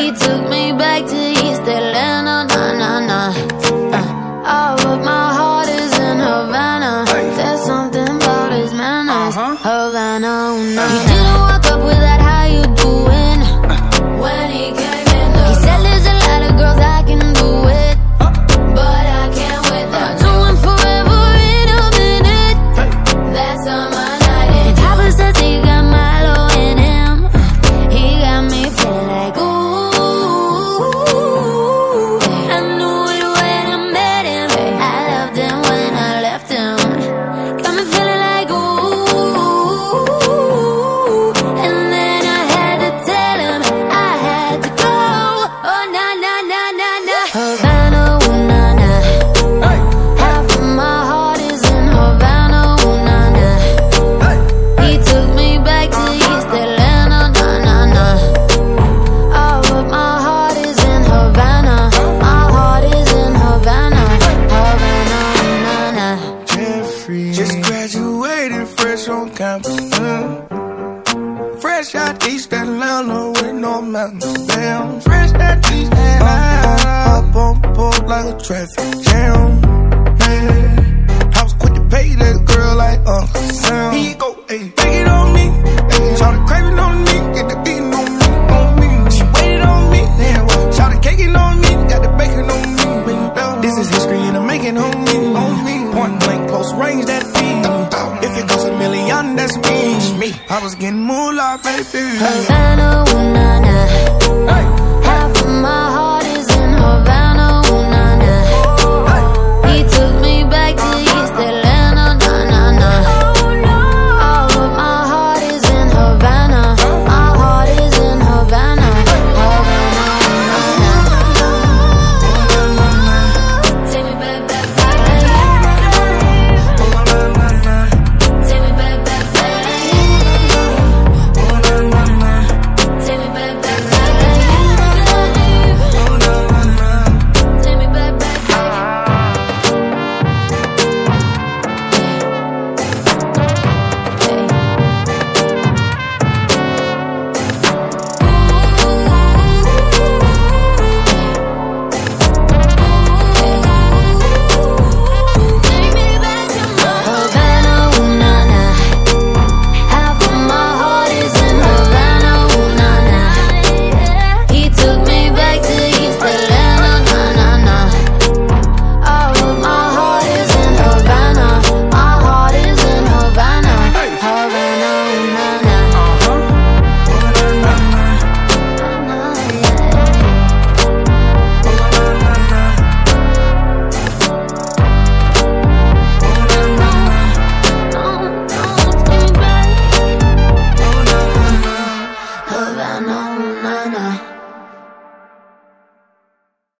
He took me back to East Atlanta, nah, nah, nah. Uh, oh, but my heart is in Havana. There's something about his manners. Havana, ooh, nah. He didn't walk up with that, how Fresh out East Atlanta with no mountains. Damn, fresh out East Atlanta. Up on board like a traffic jam. Yeah. I was quick to pay that girl like Uncle Sam. Range, that. If it goes a million, that's me. I was getting more moolah, baby. Havana,